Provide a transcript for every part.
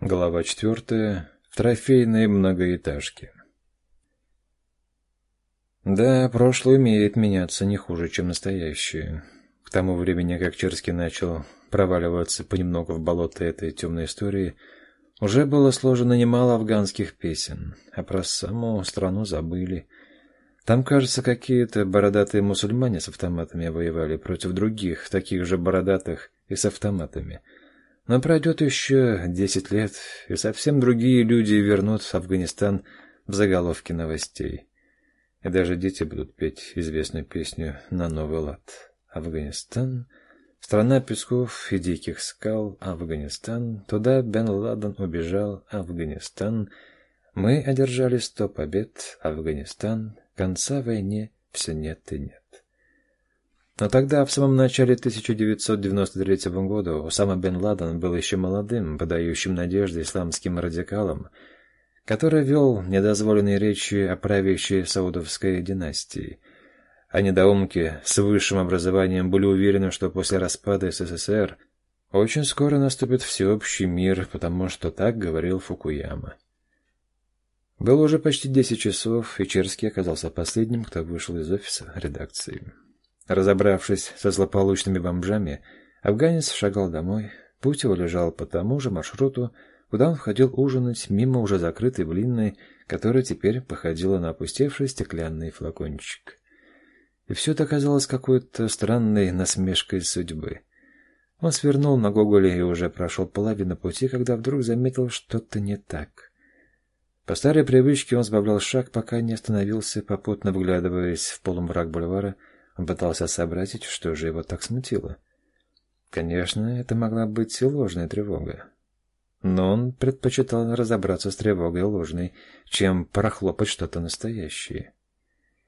Глава четвертая. В трофейной многоэтажке. Да, прошлое умеет меняться не хуже, чем настоящее. К тому времени, как Черский начал проваливаться понемногу в болото этой темной истории, уже было сложено немало афганских песен, а про саму страну забыли. Там, кажется, какие-то бородатые мусульмане с автоматами воевали против других, таких же бородатых и с автоматами – но пройдет еще десять лет, и совсем другие люди вернут в Афганистан в заголовке новостей. И даже дети будут петь известную песню на новый лад. Афганистан, страна песков и диких скал, Афганистан, туда Бен Ладен убежал, Афганистан. Мы одержали сто побед, Афганистан, конца войне все нет и нет. Но тогда, в самом начале 1993 года, Усама бен Ладен был еще молодым, подающим надежды исламским радикалом, который вел недозволенные речи о правящей саудовской династии. А недоумки с высшим образованием были уверены, что после распада СССР очень скоро наступит всеобщий мир, потому что так говорил Фукуяма. Было уже почти десять часов, и Черский оказался последним, кто вышел из офиса редакции. Разобравшись со злополучными бомжами, афганец шагал домой. Путь его лежал по тому же маршруту, куда он входил ужинать мимо уже закрытой блинной, которая теперь походила на опустевший стеклянный флакончик. И все это казалось какой-то странной насмешкой судьбы. Он свернул на Гоголе и уже прошел половину пути, когда вдруг заметил что-то не так. По старой привычке он сбавлял шаг, пока не остановился, попутно вглядываясь в полумрак бульвара, он пытался сообразить, что же его так смутило. Конечно, это могла быть и ложная тревога. Но он предпочитал разобраться с тревогой ложной, чем прохлопать что-то настоящее.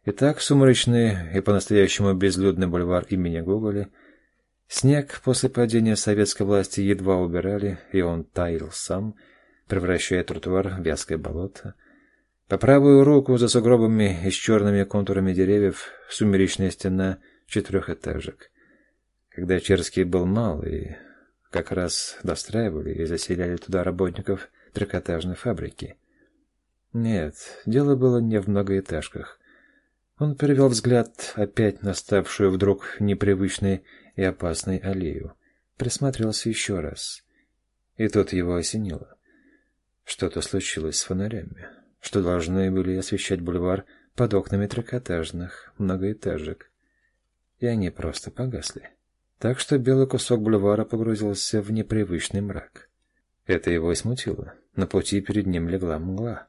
Итак, сумрачный и по-настоящему безлюдный бульвар имени Гоголя. Снег после падения советской власти едва убирали, и он таял сам, превращая тротуар в вязкое болото — по правую руку за сугробами и с черными контурами деревьев сумеречная стена четырехэтажек. Когда Черский был мал, и как раз достраивали и заселяли туда работников трикотажной фабрики. Нет, дело было не в многоэтажках. Он перевел взгляд опять на ставшую вдруг непривычной и опасной аллею. Присмотрелся еще раз. И тут его осенило. Что-то случилось с фонарями что должны были освещать бульвар под окнами трехэтажных многоэтажек. И они просто погасли. Так что белый кусок бульвара погрузился в непривычный мрак. Это его и смутило. На пути перед ним легла мгла.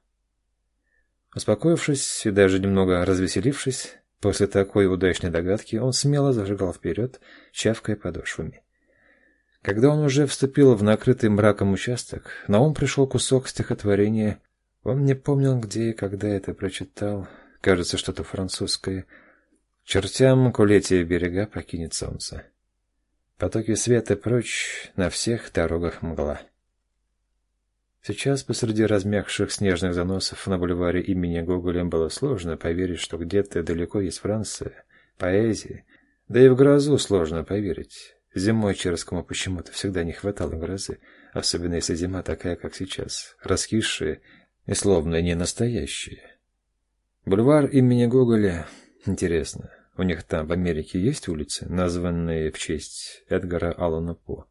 Успокоившись и даже немного развеселившись, после такой удачной догадки он смело зажигал вперед, чавкая подошвами. Когда он уже вступил в накрытый мраком участок, на ум пришел кусок стихотворения он не помнил, где и когда это прочитал. Кажется, что-то французское. Чертям кулете берега покинет солнце. Потоки света прочь, на всех дорогах мгла. Сейчас посреди размягших снежных заносов на бульваре имени Гоголя было сложно поверить, что где-то далеко есть Франция, поэзия. Да и в грозу сложно поверить. Зимой Черскому почему-то всегда не хватало грозы, особенно если зима такая, как сейчас, раскисшая и словно не настоящие. Бульвар имени Гоголя... Интересно, у них там в Америке есть улицы, названные в честь Эдгара Аллана По?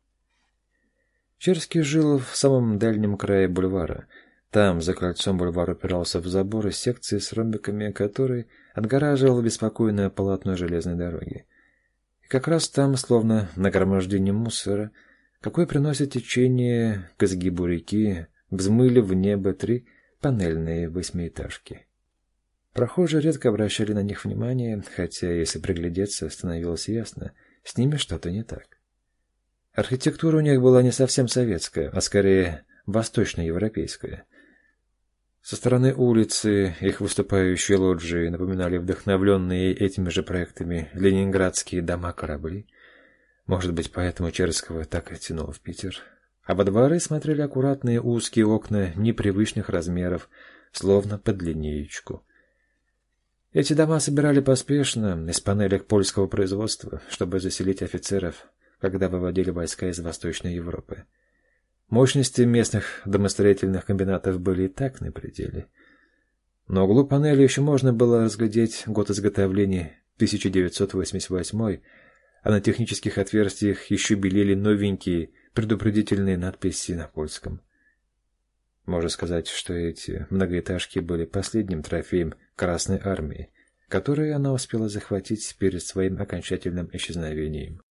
Черский жил в самом дальнем крае бульвара. Там, за кольцом бульвар упирался в забор из секции с ромбиками, который отгораживал беспокойное полотно железной дороги. И как раз там, словно нагромождение мусора, какое приносит течение к изгибу реки, взмыли в небо три панельные восьмиэтажки. Прохожие редко обращали на них внимание, хотя, если приглядеться, становилось ясно, с ними что-то не так. Архитектура у них была не совсем советская, а скорее восточноевропейская. Со стороны улицы их выступающие лоджии напоминали вдохновленные этими же проектами ленинградские дома-корабли. Может быть, поэтому Черского так и тянуло в Питер а во дворы смотрели аккуратные узкие окна непривычных размеров, словно под линеечку. Эти дома собирали поспешно из панелек польского производства, чтобы заселить офицеров, когда выводили войска из Восточной Европы. Мощности местных домостроительных комбинатов были и так на пределе. На углу панели еще можно было разглядеть год изготовления 1988 а на технических отверстиях еще белели новенькие предупредительные надписи на польском. Можно сказать, что эти многоэтажки были последним трофеем Красной Армии, который она успела захватить перед своим окончательным исчезновением.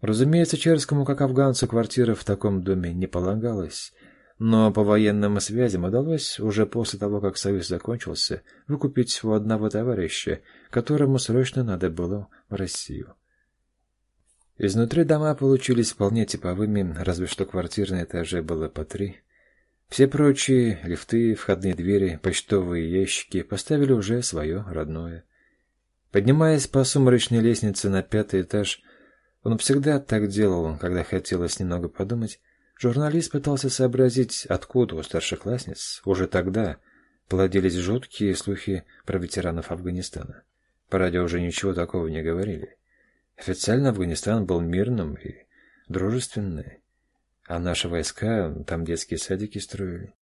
Разумеется, Черскому, как афганцу, квартира в таком доме не полагалась, но по военным связям удалось уже после того, как союз закончился, выкупить у одного товарища, которому срочно надо было в Россию. Изнутри дома получились вполне типовыми, разве что квартир на этаже было по три. Все прочие лифты, входные двери, почтовые ящики поставили уже свое родное. Поднимаясь по сумрачной лестнице на пятый этаж, он всегда так делал, когда хотелось немного подумать, журналист пытался сообразить, откуда у старшеклассниц уже тогда плодились жуткие слухи про ветеранов Афганистана. По радио уже ничего такого не говорили. Официально Афганистан был мирным и дружественным. А наши войска там детские садики строили.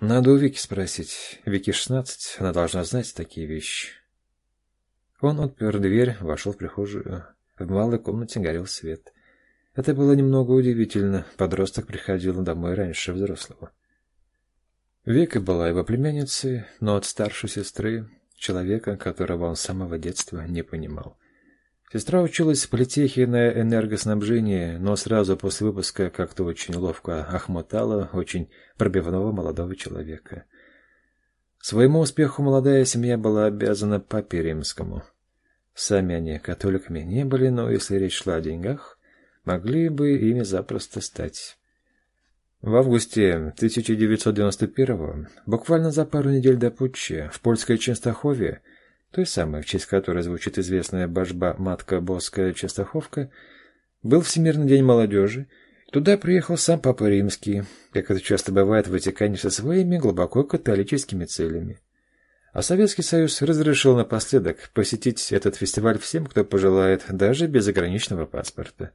Надо у Вики спросить. Вики 16, она должна знать такие вещи. Он отпер дверь, вошел в прихожую. В малой комнате горел свет. Это было немного удивительно. Подросток приходил домой раньше взрослого. Вика была его племянницей, но от старшей сестры, человека, которого он с самого детства не понимал. Сестра училась в политехе на энергоснабжении, но сразу после выпуска как-то очень ловко охмотала очень пробивного молодого человека. Своему успеху молодая семья была обязана папе римскому. Сами они католиками не были, но если речь шла о деньгах, могли бы ими запросто стать. В августе 1991 буквально за пару недель до путча, в польской Ченстахове, той самой, в честь которой звучит известная божба матка Боская Частоховка, был Всемирный день молодежи, туда приехал сам Папа Римский, как это часто бывает в Ватикане, со своими глубоко католическими целями. А Советский Союз разрешил напоследок посетить этот фестиваль всем, кто пожелает, даже без заграничного паспорта.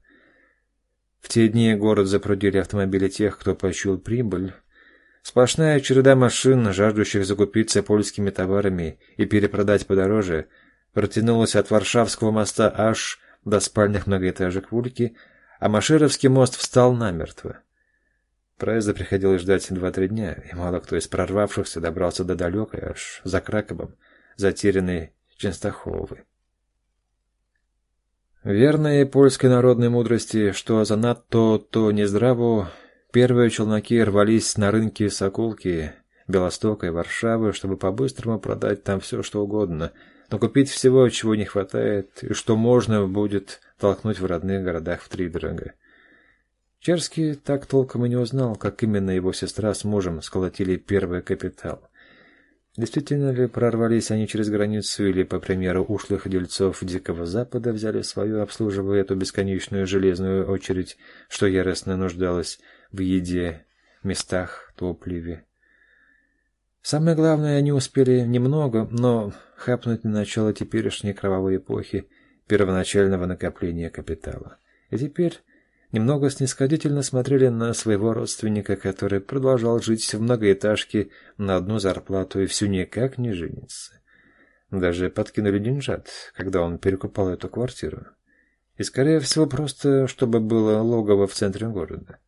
В те дни город запрудили автомобили тех, кто почуял прибыль, Сплошная череда машин, жаждущих закупиться польскими товарами и перепродать подороже, протянулась от Варшавского моста аж до спальных многоэтажек Вульки, а Машеровский мост встал намертво. Проезда приходилось ждать два-три дня, и мало кто из прорвавшихся добрался до далекой, аж за Краковом, затерянной Ченстаховой. Верные польской народной мудрости, что занадто то нездраво, Первые челноки рвались на рынки Соколки, Белостока и Варшавы, чтобы по-быстрому продать там все, что угодно, но купить всего, чего не хватает, и что можно будет толкнуть в родных городах в втридорога. Черский так толком и не узнал, как именно его сестра с мужем сколотили первый капитал. Действительно ли прорвались они через границу или, по примеру ушлых дельцов Дикого Запада, взяли свою, обслуживая эту бесконечную железную очередь, что яростно нуждалась в еде, местах, топливе. Самое главное, они успели немного, но хапнуть на начало теперешней кровавой эпохи первоначального накопления капитала. И теперь немного снисходительно смотрели на своего родственника, который продолжал жить в многоэтажке на одну зарплату и всю никак не женится. Даже подкинули деньжат, когда он перекупал эту квартиру. И, скорее всего, просто чтобы было логово в центре города.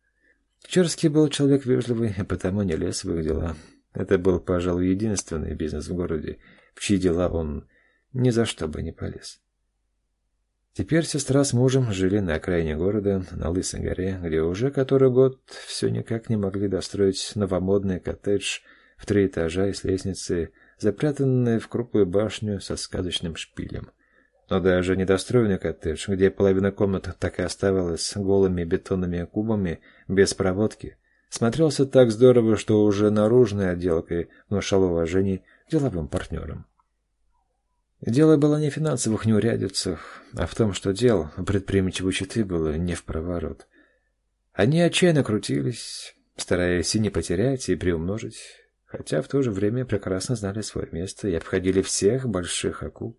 Черский был человек вежливый, и потому не лез в их дела. Это был, пожалуй, единственный бизнес в городе, в чьи дела он ни за что бы не полез. Теперь сестра с мужем жили на окраине города, на Лысой горе, где уже который год все никак не могли достроить новомодный коттедж в три этажа и с лестницей, запрятанный в крупную башню со сказочным шпилем. Но даже недостроенный коттедж, где половина комнат так и оставалась голыми бетонными кубами без проводки, смотрелся так здорово, что уже наружной отделкой внушал уважение деловым партнерам. Дело было не в финансовых неурядицах, а в том, что дел у предприимчивой четы было не в проворот. Они отчаянно крутились, стараясь и не потерять, и приумножить, хотя в то же время прекрасно знали свое место и обходили всех больших акул,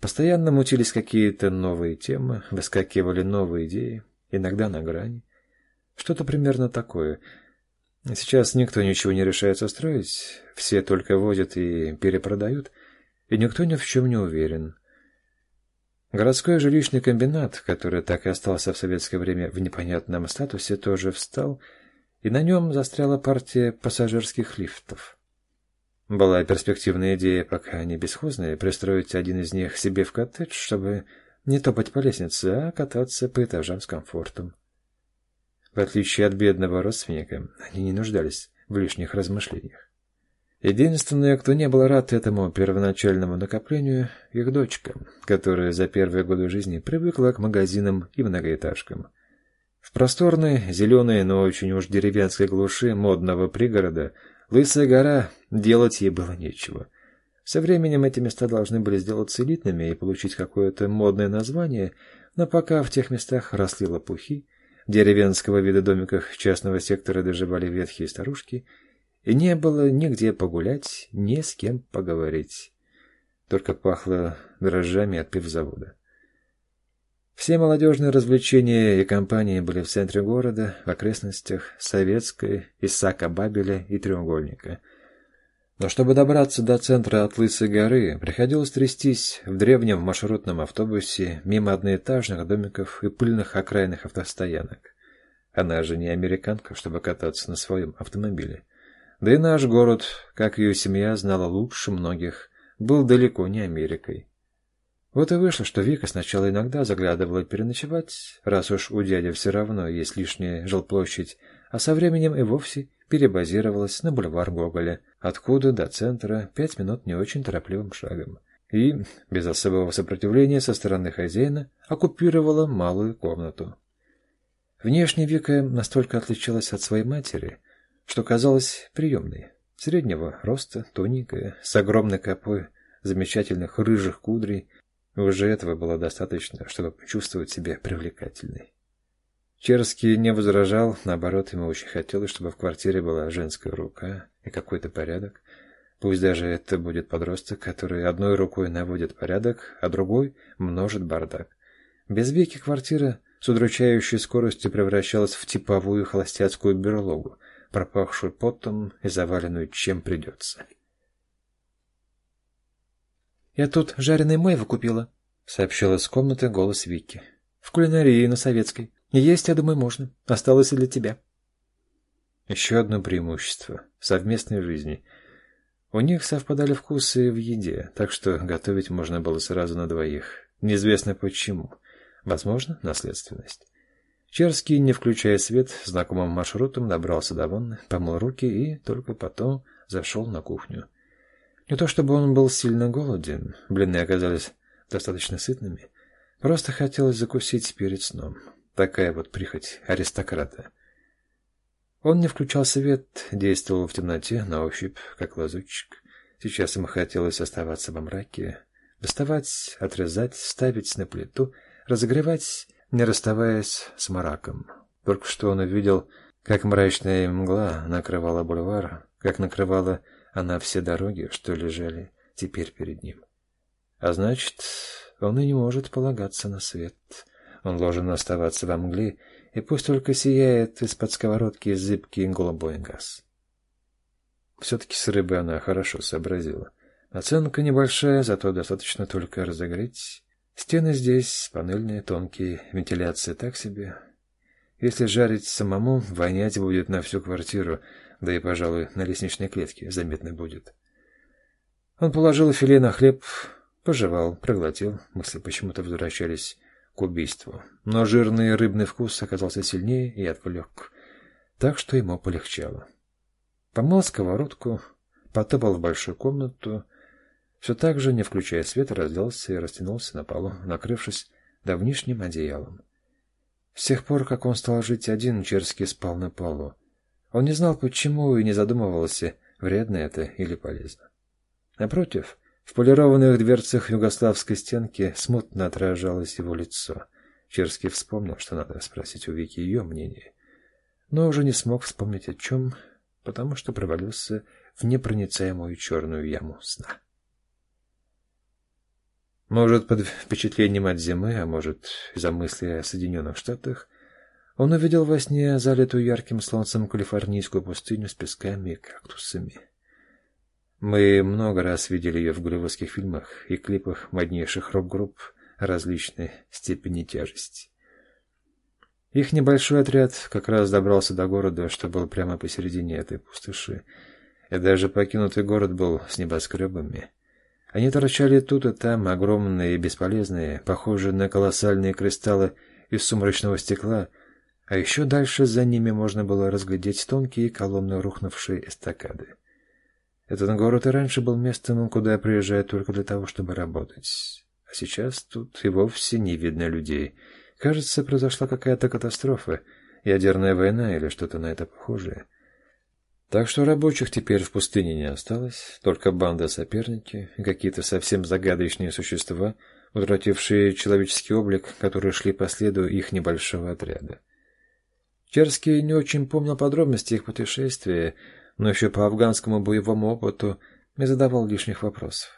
Постоянно мутились какие-то новые темы, выскакивали новые идеи, иногда на грани. Что-то примерно такое. Сейчас никто ничего не решается строить, все только возят и перепродают, и никто ни в чем не уверен. Городской жилищный комбинат, который так и остался в советское время в непонятном статусе, тоже встал, и на нем застряла партия пассажирских лифтов. Была перспективная идея, пока они бесхозные, пристроить один из них себе в коттедж, чтобы не топать по лестнице, а кататься по этажам с комфортом. В отличие от бедного родственника, они не нуждались в лишних размышлениях. Единственное, кто не был рад этому первоначальному накоплению, их дочка, которая за первые годы жизни привыкла к магазинам и многоэтажкам. В просторной, зеленой, но очень уж деревенской глуши модного пригорода Лысая гора делать ей было нечего. Со временем эти места должны были сделаться элитными и получить какое-то модное название, но пока в тех местах росли лопухи, деревенского вида домиках частного сектора доживали ветхие старушки – и не было нигде погулять, ни с кем поговорить. Только пахло дрожжами от пивзавода. Все молодежные развлечения и компании были в центре города, в окрестностях Советской, Исака Бабеля и Треугольника. Но чтобы добраться до центра от Лысой горы, приходилось трястись в древнем маршрутном автобусе мимо одноэтажных домиков и пыльных окраинных автостоянок. Она же не американка, чтобы кататься на своем автомобиле. Да и наш город, как ее семья знала лучше многих, был далеко не Америкой. Вот и вышло, что Вика сначала иногда заглядывала переночевать, раз уж у дяди все равно есть лишняя жилплощадь, а со временем и вовсе перебазировалась на бульвар Гоголя, откуда до центра пять минут не очень торопливым шагом. И, без особого сопротивления со стороны хозяина, оккупировала малую комнату. Внешне Вика настолько отличалась от своей матери, что казалось приемной. Среднего роста, тоненькая, с огромной копой замечательных рыжих кудрей. Уже этого было достаточно, чтобы почувствовать себя привлекательной. Черский не возражал, наоборот, ему очень хотелось, чтобы в квартире была женская рука и какой-то порядок. Пусть даже это будет подросток, который одной рукой наводит порядок, а другой множит бардак. Без веки квартира с удручающей скоростью превращалась в типовую холостяцкую берлогу, пропахшую потом и заваленную чем придется. «Я тут жареный майва купила», — сообщила из комнаты голос Вики. «В кулинарии на советской. Есть, я думаю, можно. Осталось и для тебя». Еще одно преимущество — совместной жизни. У них совпадали вкусы в еде, так что готовить можно было сразу на двоих. Неизвестно почему. Возможно, наследственность. Черский, не включая свет, знакомым маршрутом добрался до ванны, помыл руки и только потом зашел на кухню. Не то чтобы он был сильно голоден, блины оказались достаточно сытными. Просто хотелось закусить перед сном. Такая вот прихоть аристократа. Он не включал свет, действовал в темноте, на ощупь, как лазутчик. Сейчас ему хотелось оставаться во мраке, доставать, отрезать, ставить на плиту, разогревать не расставаясь с Мараком. Только что он увидел, как мрачная мгла накрывала бульвар, как накрывала она все дороги, что лежали теперь перед ним. А значит, он и не может полагаться на свет. Он должен оставаться во мгле, и пусть только сияет из-под сковородки зыбкий голубой газ. Все-таки с рыбой она хорошо сообразила. Оценка небольшая, зато достаточно только разогреть Стены здесь панельные, тонкие, вентиляция так себе. Если жарить самому, вонять будет на всю квартиру, да и, пожалуй, на лестничной клетке заметно будет. Он положил филе на хлеб, пожевал, проглотил, мысли почему-то возвращались к убийству. Но жирный рыбный вкус оказался сильнее и отвлек, так что ему полегчало. Помыл сковородку, потопал в большую комнату, все так же, не включая свет, разделся и растянулся на полу, накрывшись давнишним одеялом. С тех пор, как он стал жить один, Черский спал на полу. Он не знал, почему, и не задумывался, вредно это или полезно. Напротив, в полированных дверцах югославской стенки смутно отражалось его лицо. Черский вспомнил, что надо спросить у Вики ее мнение, но уже не смог вспомнить о чем, потому что провалился в непроницаемую черную яму сна. Может, под впечатлением от зимы, а может, из-за мысли о Соединенных Штатах, Он увидел во сне залитую ярким солнцем калифорнийскую пустыню с песками и кактусами. Мы много раз видели ее в голливудских фильмах и клипах моднейших рок-групп различной степени тяжести. Их небольшой отряд как раз добрался до города, что был прямо посередине этой пустоши. И даже покинутый город был с небоскребами. Они торчали тут и там, огромные и бесполезные, похожие на колоссальные кристаллы из сумрачного стекла, а еще дальше за ними можно было разглядеть тонкие колонны рухнувшей эстакады. Этот город и раньше был местом, куда приезжают только для того, чтобы работать. А сейчас тут и вовсе не видно людей. Кажется, произошла какая-то катастрофа, ядерная война или что-то на это похожее. Так что рабочих теперь в пустыне не осталось, только банда-соперники и какие-то совсем загадочные существа, утратившие человеческий облик, которые шли по следу их небольшого отряда. Черский не очень помнил подробности их путешествия, но еще по афганскому боевому опыту не задавал лишних вопросов.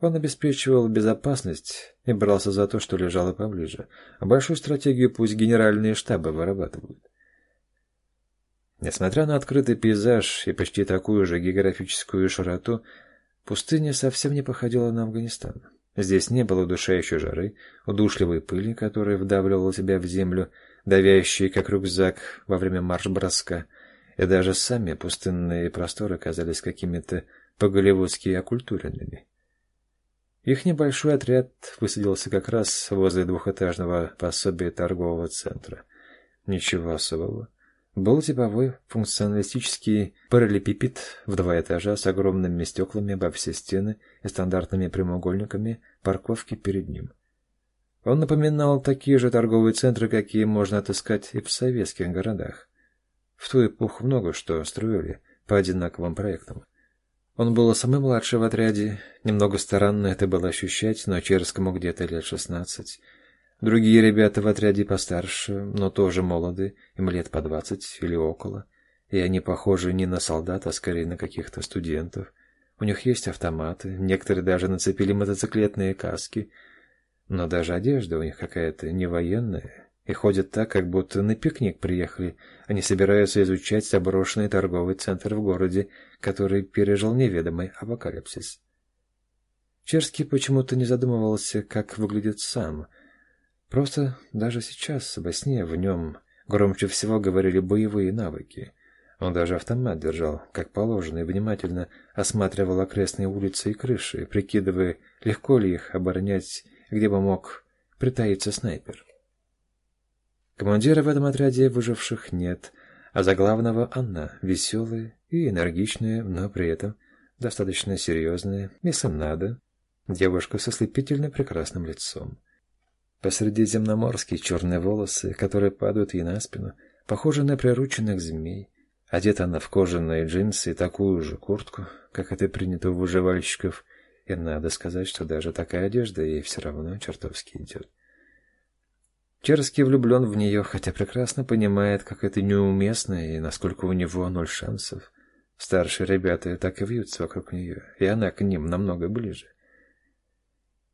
Он обеспечивал безопасность и брался за то, что лежало поближе, а большую стратегию пусть генеральные штабы вырабатывают. Несмотря на открытый пейзаж и почти такую же географическую широту, пустыня совсем не походила на Афганистан. Здесь не было удушающей жары, удушливой пыли, которая вдавливала тебя в землю, давящие, как рюкзак во время марш-броска, и даже сами пустынные просторы казались какими-то по-голливудски окультуренными. Их небольшой отряд высадился как раз возле двухэтажного пособия торгового центра. Ничего особого. Был типовой функционалистический параллелепипед в два этажа с огромными стеклами во все стены и стандартными прямоугольниками парковки перед ним. Он напоминал такие же торговые центры, какие можно отыскать и в советских городах. В ту эпоху много что строили по одинаковым проектам. Он был самый младший в отряде, немного странно это было ощущать, но Черскому где-то лет шестнадцать. Другие ребята в отряде постарше, но тоже молоды, им лет по двадцать или около, и они похожи не на солдат, а скорее на каких-то студентов. У них есть автоматы, некоторые даже нацепили мотоциклетные каски — но даже одежда у них какая-то не военная, и ходят так, как будто на пикник приехали, Они собираются изучать заброшенный торговый центр в городе, который пережил неведомый апокалипсис. Черский почему-то не задумывался, как выглядит сам. Просто даже сейчас, во сне, в нем громче всего говорили боевые навыки. Он даже автомат держал, как положено, и внимательно осматривал окрестные улицы и крыши, прикидывая, легко ли их оборонять где бы мог притаиться снайпер. Командира в этом отряде выживших нет, а за главного она веселая и энергичная, но при этом достаточно серьезная, если надо, девушка со слепительно прекрасным лицом. Посреди земноморские черные волосы, которые падают ей на спину, похожи на прирученных змей. Одета она в кожаные джинсы и такую же куртку, как это принято у выживальщиков, и надо сказать, что даже такая одежда ей все равно чертовски идет. Черский влюблен в нее, хотя прекрасно понимает, как это неуместно и насколько у него ноль шансов. Старшие ребята так и вьются вокруг нее, и она к ним намного ближе.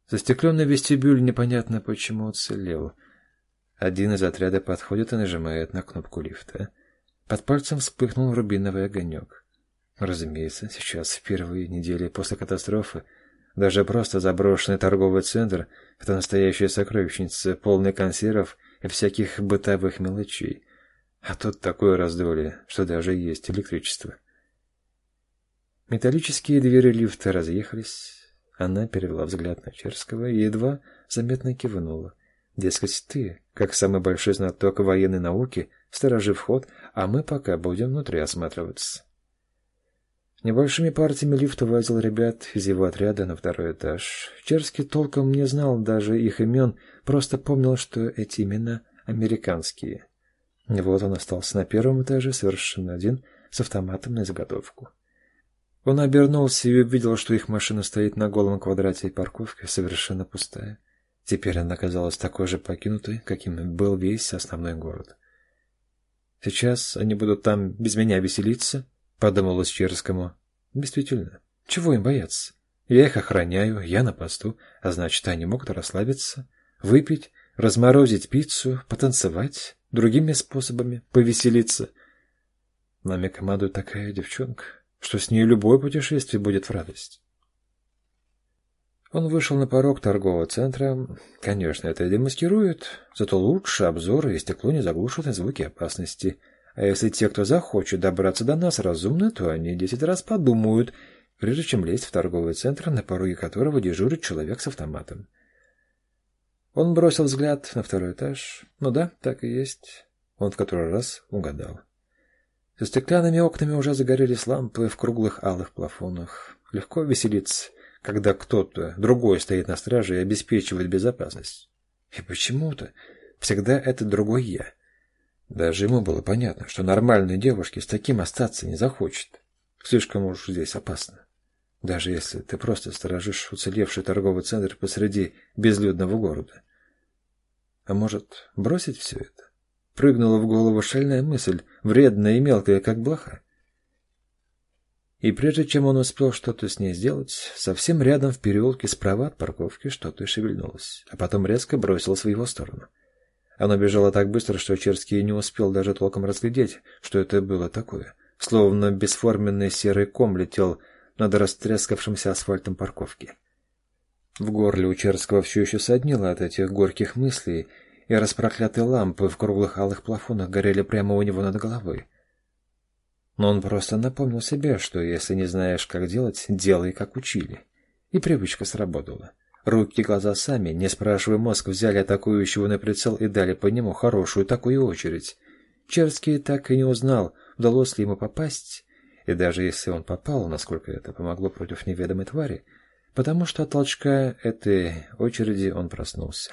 Застекленный вестибюль непонятно почему уцелел. Один из отряда подходит и нажимает на кнопку лифта. Под пальцем вспыхнул рубиновый огонек. Разумеется, сейчас, в первые недели после катастрофы, даже просто заброшенный торговый центр — это настоящая сокровищница, полная консервов и всяких бытовых мелочей. А тут такое раздолье, что даже есть электричество. Металлические двери лифта разъехались. Она перевела взгляд на Черского и едва заметно кивнула. Дескать, ты, как самый большой знаток военной науки, сторожи вход, а мы пока будем внутри осматриваться. Небольшими партиями лифт увозил ребят из его отряда на второй этаж. Черский толком не знал даже их имен, просто помнил, что эти имена американские. И вот он остался на первом этаже совершенно один, с автоматом на изготовку. Он обернулся и увидел, что их машина стоит на голом квадрате парковки, совершенно пустая. Теперь она казалась такой же покинутой, каким был весь основной город. «Сейчас они будут там без меня веселиться?» — подумалось Черскому. «Действительно, чего им бояться? Я их охраняю, я на посту, а значит, они могут расслабиться, выпить, разморозить пиццу, потанцевать, другими способами повеселиться. Нами командует такая девчонка, что с ней любое путешествие будет в радость. Он вышел на порог торгового центра. Конечно, это демаскирует, зато лучше обзоры и стекло не заглушат звуки опасности. А если те, кто захочет добраться до нас, разумны, то они десять раз подумают, прежде чем лезть в торговый центр, на пороге которого дежурит человек с автоматом. Он бросил взгляд на второй этаж. Ну да, так и есть. Он в который раз угадал. За стеклянными окнами уже загорелись лампы в круглых алых плафонах. Легко веселиться когда кто-то другой стоит на страже и обеспечивает безопасность. И почему-то всегда это другой я. Даже ему было понятно, что нормальной девушке с таким остаться не захочет. Слишком уж здесь опасно. Даже если ты просто сторожишь уцелевший торговый центр посреди безлюдного города. А может, бросить все это? Прыгнула в голову шальная мысль, вредная и мелкая, как блоха. И прежде чем он успел что-то с ней сделать, совсем рядом в переулке справа от парковки что-то шевельнулось, а потом резко бросилось в его сторону. Оно бежало так быстро, что Черский не успел даже толком разглядеть, что это было такое. Словно бесформенный серый ком летел над растрескавшимся асфальтом парковки. В горле у Черского все еще соднило от этих горьких мыслей, и распроклятые лампы в круглых алых плафонах горели прямо у него над головой. Но он просто напомнил себе, что если не знаешь, как делать, делай, как учили. И привычка сработала. Руки и глаза сами, не спрашивая мозг, взяли атакующего на прицел и дали по нему хорошую такую очередь. Черский так и не узнал, удалось ли ему попасть, и даже если он попал, насколько это помогло против неведомой твари, потому что от толчка этой очереди он проснулся.